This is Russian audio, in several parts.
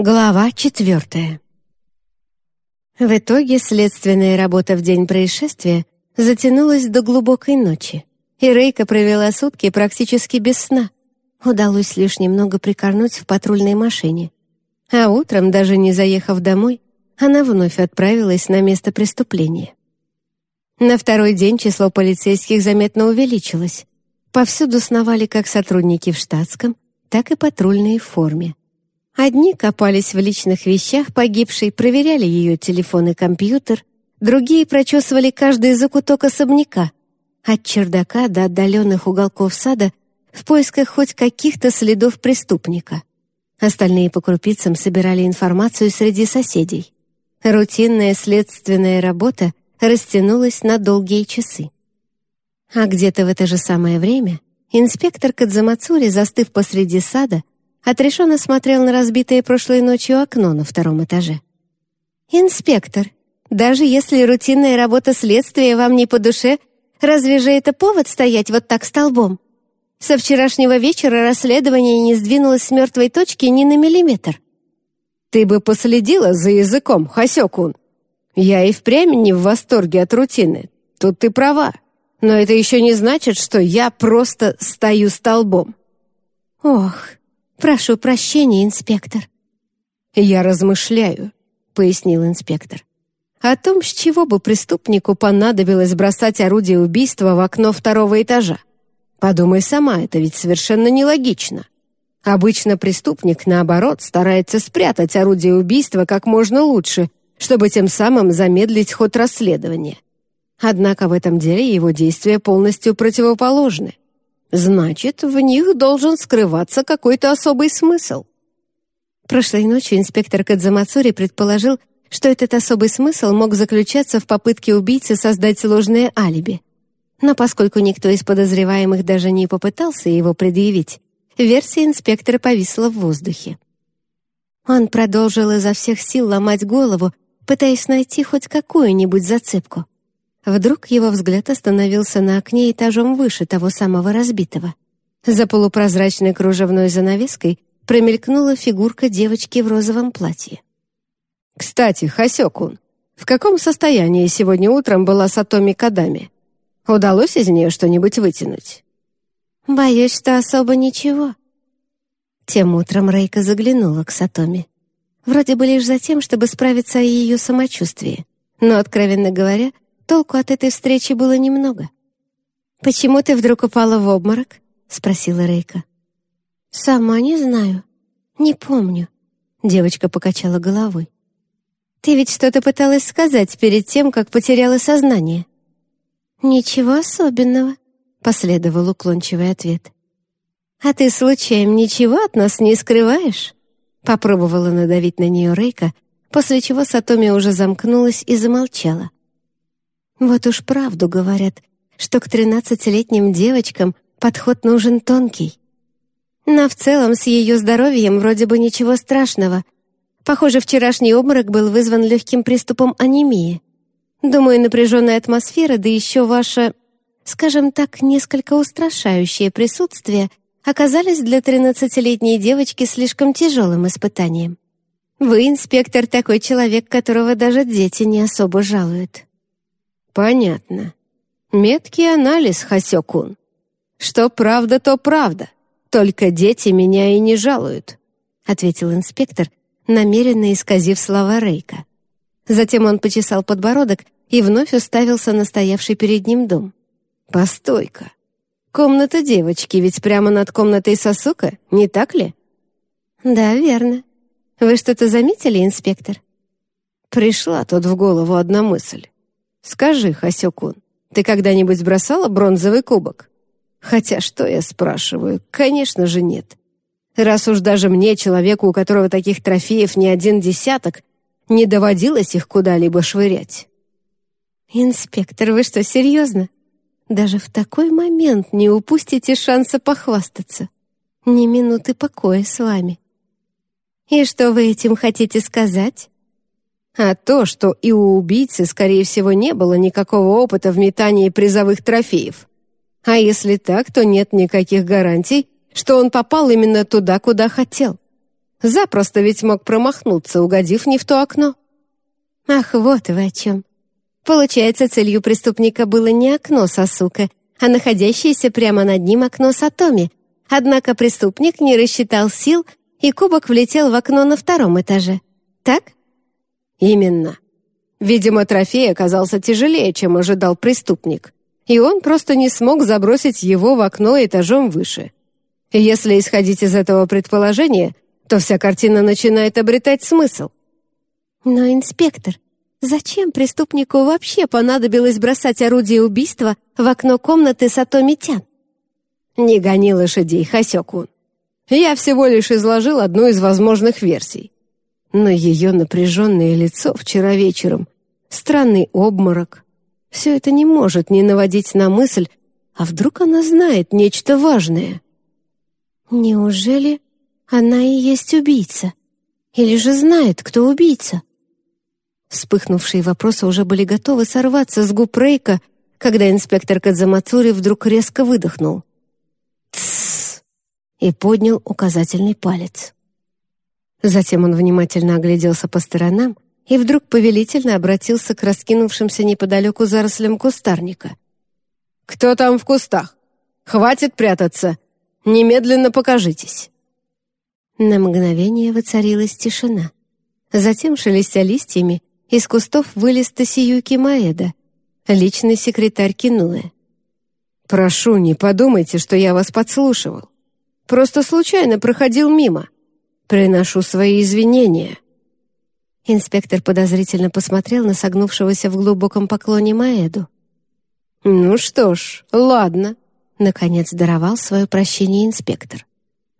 Глава четвертая. В итоге следственная работа в день происшествия затянулась до глубокой ночи, и Рейка провела сутки практически без сна. Удалось лишь немного прикорнуть в патрульной машине. А утром, даже не заехав домой, она вновь отправилась на место преступления. На второй день число полицейских заметно увеличилось. Повсюду сновали как сотрудники в штатском, так и патрульные в форме. Одни копались в личных вещах погибшей, проверяли ее телефон и компьютер, другие прочесывали каждый закуток особняка, от чердака до отдаленных уголков сада в поисках хоть каких-то следов преступника. Остальные по крупицам собирали информацию среди соседей. Рутинная следственная работа растянулась на долгие часы. А где-то в это же самое время инспектор Кадзамацури, застыв посреди сада, отрешенно смотрел на разбитое прошлой ночью окно на втором этаже. «Инспектор, даже если рутинная работа следствия вам не по душе, разве же это повод стоять вот так столбом? Со вчерашнего вечера расследование не сдвинулось с мертвой точки ни на миллиметр». «Ты бы последила за языком, Хасёкун. Я и впрямь не в восторге от рутины. Тут ты права. Но это еще не значит, что я просто стою столбом». «Ох, «Прошу прощения, инспектор». «Я размышляю», — пояснил инспектор. «О том, с чего бы преступнику понадобилось бросать орудие убийства в окно второго этажа. Подумай сама, это ведь совершенно нелогично. Обычно преступник, наоборот, старается спрятать орудие убийства как можно лучше, чтобы тем самым замедлить ход расследования. Однако в этом деле его действия полностью противоположны. Значит, в них должен скрываться какой-то особый смысл. Прошлой ночью инспектор Кадзамацури предположил, что этот особый смысл мог заключаться в попытке убийцы создать ложное алиби. Но поскольку никто из подозреваемых даже не попытался его предъявить, версия инспектора повисла в воздухе. Он продолжил изо всех сил ломать голову, пытаясь найти хоть какую-нибудь зацепку. Вдруг его взгляд остановился на окне этажом выше того самого разбитого. За полупрозрачной кружевной занавеской промелькнула фигурка девочки в розовом платье. «Кстати, Хасёкун, в каком состоянии сегодня утром была Сатоми Кадами? Удалось из нее что-нибудь вытянуть?» «Боюсь, что особо ничего». Тем утром Рейка заглянула к Сатоми. Вроде бы лишь за тем, чтобы справиться о ее самочувствии. Но, откровенно говоря, Толку от этой встречи было немного. «Почему ты вдруг упала в обморок?» — спросила Рейка. «Сама не знаю. Не помню». Девочка покачала головой. «Ты ведь что-то пыталась сказать перед тем, как потеряла сознание». «Ничего особенного», — последовал уклончивый ответ. «А ты, случаем, ничего от нас не скрываешь?» Попробовала надавить на нее Рейка, после чего Сатоми уже замкнулась и замолчала. Вот уж правду говорят, что к тринадцатилетним девочкам подход нужен тонкий. Но в целом с ее здоровьем вроде бы ничего страшного. Похоже, вчерашний обморок был вызван легким приступом анемии. Думаю, напряженная атмосфера, да еще ваше, скажем так, несколько устрашающее присутствие оказались для тринадцатилетней девочки слишком тяжелым испытанием. Вы, инспектор, такой человек, которого даже дети не особо жалуют. Понятно. Меткий анализ, Хасёкун. Что правда, то правда. Только дети меня и не жалуют, ответил инспектор, намеренно исказив слова Рейка. Затем он почесал подбородок и вновь уставился на стоявший перед ним дом. «Постой-ка. Комната девочки ведь прямо над комнатой Сосука, не так ли?» «Да, верно. Вы что-то заметили, инспектор?» Пришла тут в голову одна мысль. Скажи, Хасёкун, ты когда-нибудь бросала бронзовый кубок? Хотя что я спрашиваю? Конечно же нет. Раз уж даже мне, человеку, у которого таких трофеев не один десяток, не доводилось их куда-либо швырять. «Инспектор, вы что, серьезно? Даже в такой момент не упустите шанса похвастаться. Ни минуты покоя с вами». «И что вы этим хотите сказать?» А то, что и у убийцы, скорее всего, не было никакого опыта в метании призовых трофеев. А если так, то нет никаких гарантий, что он попал именно туда, куда хотел. Запросто ведь мог промахнуться, угодив не в то окно. Ах, вот вы о чем. Получается, целью преступника было не окно Сосука, а находящееся прямо над ним окно Сатоми. Однако преступник не рассчитал сил, и кубок влетел в окно на втором этаже. Так? Именно. Видимо, трофей оказался тяжелее, чем ожидал преступник, и он просто не смог забросить его в окно этажом выше. Если исходить из этого предположения, то вся картина начинает обретать смысл. Но, инспектор, зачем преступнику вообще понадобилось бросать орудие убийства в окно комнаты Сатоми Тян? Не гони лошадей, Хасёкун. Я всего лишь изложил одну из возможных версий. Но ее напряженное лицо вчера вечером, странный обморок, все это не может не наводить на мысль, а вдруг она знает нечто важное? Неужели она и есть убийца? Или же знает, кто убийца? Вспыхнувшие вопросы уже были готовы сорваться с губ Рейка, когда инспектор Кадзамацури вдруг резко выдохнул. «Тссс!» и поднял указательный палец. Затем он внимательно огляделся по сторонам и вдруг повелительно обратился к раскинувшимся неподалеку зарослям кустарника. «Кто там в кустах? Хватит прятаться! Немедленно покажитесь!» На мгновение воцарилась тишина. Затем, шелестя листьями, из кустов вылез Тосиюки Маэда, личный секретарь Кинуэ. «Прошу, не подумайте, что я вас подслушивал. Просто случайно проходил мимо. Приношу свои извинения». Инспектор подозрительно посмотрел на согнувшегося в глубоком поклоне Маэду. «Ну что ж, ладно», — наконец даровал свое прощение инспектор.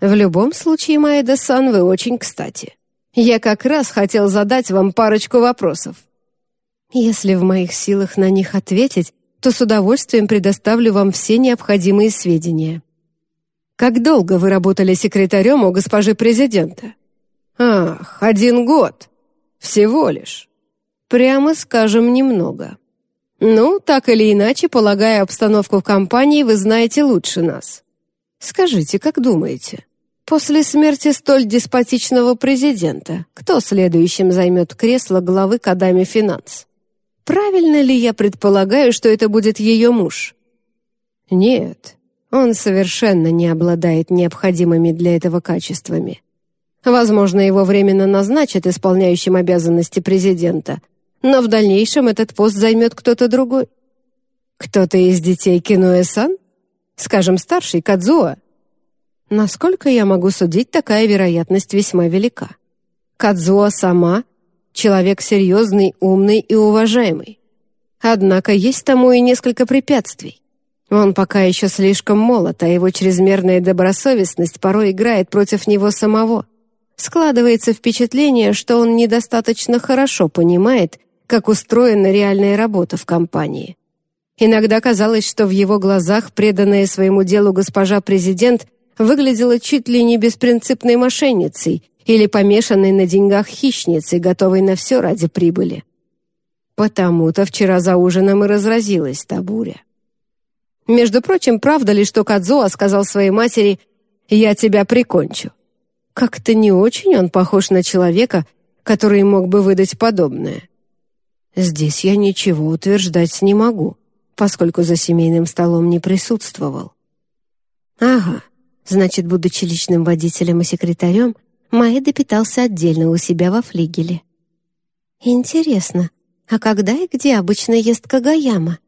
«В любом случае, Маэда-сан, вы очень кстати. Я как раз хотел задать вам парочку вопросов». «Если в моих силах на них ответить, то с удовольствием предоставлю вам все необходимые сведения». «Как долго вы работали секретарем у госпожи президента?» «Ах, один год. Всего лишь. Прямо скажем, немного. Ну, так или иначе, полагая обстановку в компании, вы знаете лучше нас. Скажите, как думаете, после смерти столь деспотичного президента, кто следующим займет кресло главы Кадами Финанс? Правильно ли я предполагаю, что это будет ее муж? Нет, он совершенно не обладает необходимыми для этого качествами. Возможно, его временно назначат исполняющим обязанности президента, но в дальнейшем этот пост займет кто-то другой. Кто-то из детей Кинуэ-сан? Скажем, старший Кадзуа? Насколько я могу судить, такая вероятность весьма велика. Кадзуа сама — человек серьезный, умный и уважаемый. Однако есть тому и несколько препятствий. Он пока еще слишком молод, а его чрезмерная добросовестность порой играет против него самого. Складывается впечатление, что он недостаточно хорошо понимает, как устроена реальная работа в компании. Иногда казалось, что в его глазах преданная своему делу госпожа президент выглядела чуть ли не беспринципной мошенницей или помешанной на деньгах хищницей, готовой на все ради прибыли. Потому-то вчера за ужином и разразилась та буря. Между прочим, правда ли, что Кадзуа сказал своей матери «Я тебя прикончу»? Как-то не очень он похож на человека, который мог бы выдать подобное. Здесь я ничего утверждать не могу, поскольку за семейным столом не присутствовал. Ага, значит, будучи личным водителем и секретарем, Маэда питался отдельно у себя во флигеле. Интересно, а когда и где обычно ест Кагаяма?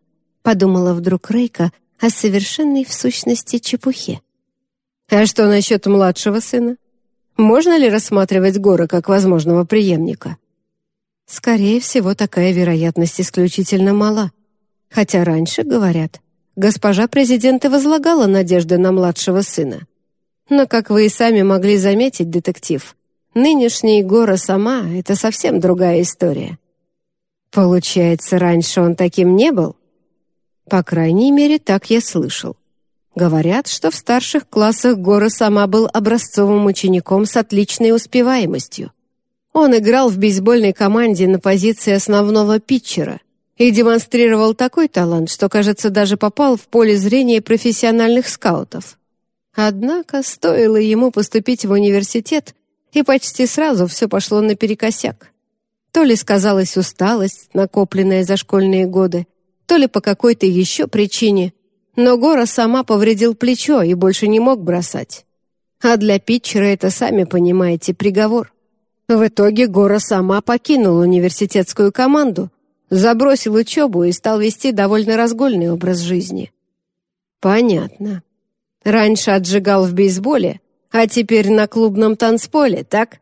Подумала вдруг Рейка о совершенной в сущности чепухе. А что насчет младшего сына? Можно ли рассматривать Гора как возможного преемника? Скорее всего, такая вероятность исключительно мала. Хотя раньше, говорят, госпожа президент и возлагала надежды на младшего сына. Но, как вы и сами могли заметить, детектив, нынешний Гора сама — это совсем другая история. Получается, раньше он таким не был? По крайней мере, так я слышал. Говорят, что в старших классах Гора сама был образцовым учеником с отличной успеваемостью. Он играл в бейсбольной команде на позиции основного питчера и демонстрировал такой талант, что, кажется, даже попал в поле зрения профессиональных скаутов. Однако стоило ему поступить в университет, и почти сразу все пошло наперекосяк. То ли сказалась усталость, накопленная за школьные годы, то ли по какой-то еще причине, но Гора сама повредил плечо и больше не мог бросать. А для питчера это, сами понимаете, приговор. В итоге Гора сама покинул университетскую команду, забросил учебу и стал вести довольно разгульный образ жизни. Понятно. Раньше отжигал в бейсболе, а теперь на клубном танцполе, так?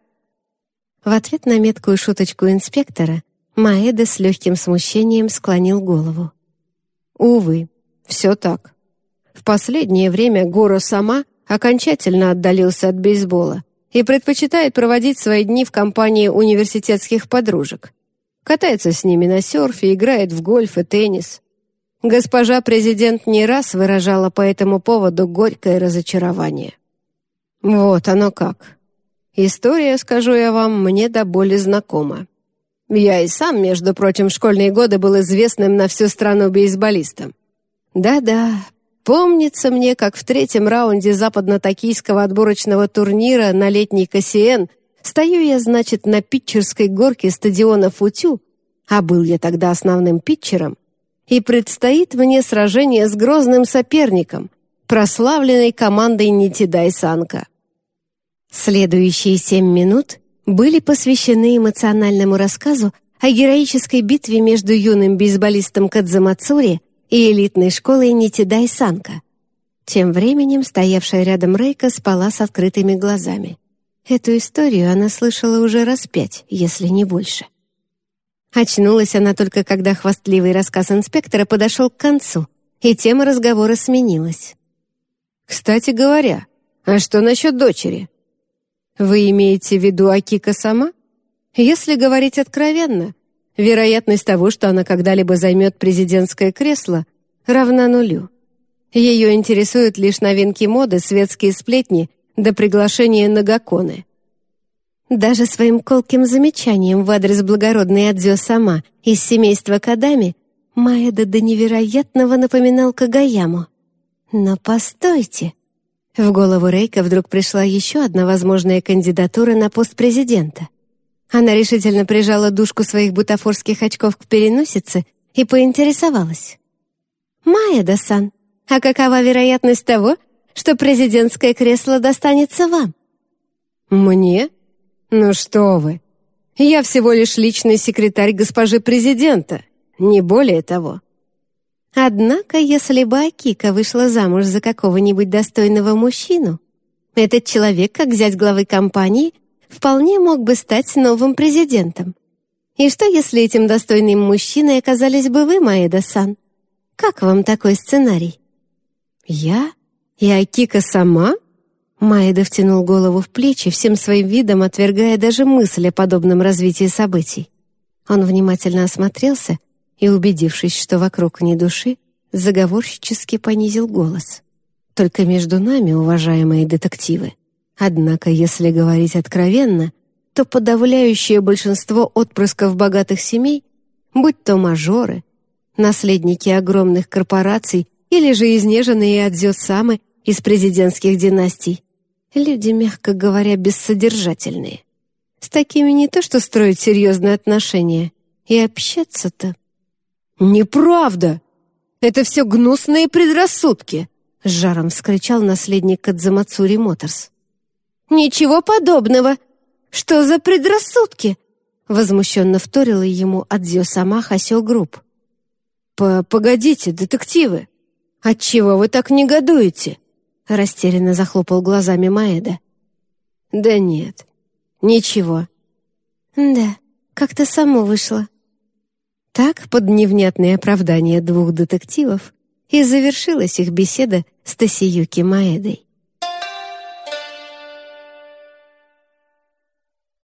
В ответ на меткую шуточку инспектора Маэда с легким смущением склонил голову. Увы, все так. В последнее время Гора сама окончательно отдалился от бейсбола и предпочитает проводить свои дни в компании университетских подружек. Катается с ними на серфе, играет в гольф и теннис. Госпожа президент не раз выражала по этому поводу горькое разочарование. Вот оно как. История, скажу я вам, мне до боли знакома. Я и сам, между прочим, в школьные годы был известным на всю страну бейсболистом. Да-да, помнится мне, как в третьем раунде западно-токийского отборочного турнира на летний КСН стою я, значит, на питчерской горке стадиона Футю, а был я тогда основным питчером, и предстоит мне сражение с грозным соперником, прославленной командой Нитидай Санка. Следующие семь минут были посвящены эмоциональному рассказу о героической битве между юным бейсболистом Кадзамацури и элитной школой Нитидай Санка. Тем временем стоявшая рядом Рейка спала с открытыми глазами. Эту историю она слышала уже раз пять, если не больше. Очнулась она только когда хвастливый рассказ инспектора подошел к концу, и тема разговора сменилась. «Кстати говоря, а что насчет дочери? Вы имеете в виду Акика сама? Если говорить откровенно, вероятность того, что она когда-либо займет президентское кресло, равна нулю. Ее интересуют лишь новинки моды, светские сплетни до приглашения на гаконы. Даже своим колким замечанием в адрес благородной Адзё сама из семейства Кадами Маэда до невероятного напоминал Кагаяму. Но постойте! В голову Рейка вдруг пришла еще одна возможная кандидатура на пост президента. Она решительно прижала дужку своих бутафорских очков к переносице и поинтересовалась. «Маэда-сан, а какова вероятность того, что президентское кресло достанется вам?» «Мне?» «Ну что вы! Я всего лишь личный секретарь госпожи президента, не более того». Однако, если бы Акика вышла замуж за какого-нибудь достойного мужчину, этот человек, как взять главы компании, вполне мог бы стать новым президентом. И что, если этим достойным мужчиной оказались бы вы, Маэда-сан? Как вам такой сценарий? Я? И Акика сама? Маэда втянул голову в плечи, всем своим видом отвергая даже мысль о подобном развитии событий. Он внимательно осмотрелся и, убедившись, что вокруг ни души, заговорщически понизил голос. «Только между нами, уважаемые детективы. Однако, если говорить откровенно, то подавляющее большинство отпрысков богатых семей, будь то мажоры, наследники огромных корпораций или же изнеженные адзё-самы из президентских династий, Люди, мягко говоря, бессодержательные. С такими не то что строить серьезные отношения, и общаться-то. «Неправда! Это все гнусные предрассудки!» — жаром вскричал наследник Кадзамацури Моторс. «Ничего подобного! Что за предрассудки?» Возмущенно вторила ему одзё-сама Хосё Групп. «Погодите, детективы! Отчего вы так негодуете?» Растерянно захлопал глазами Маэда. «Да нет, ничего». «Да, как-то само вышло». Так, под невнятное оправдание двух детективов, и завершилась их беседа с Тосиюки Маэдой.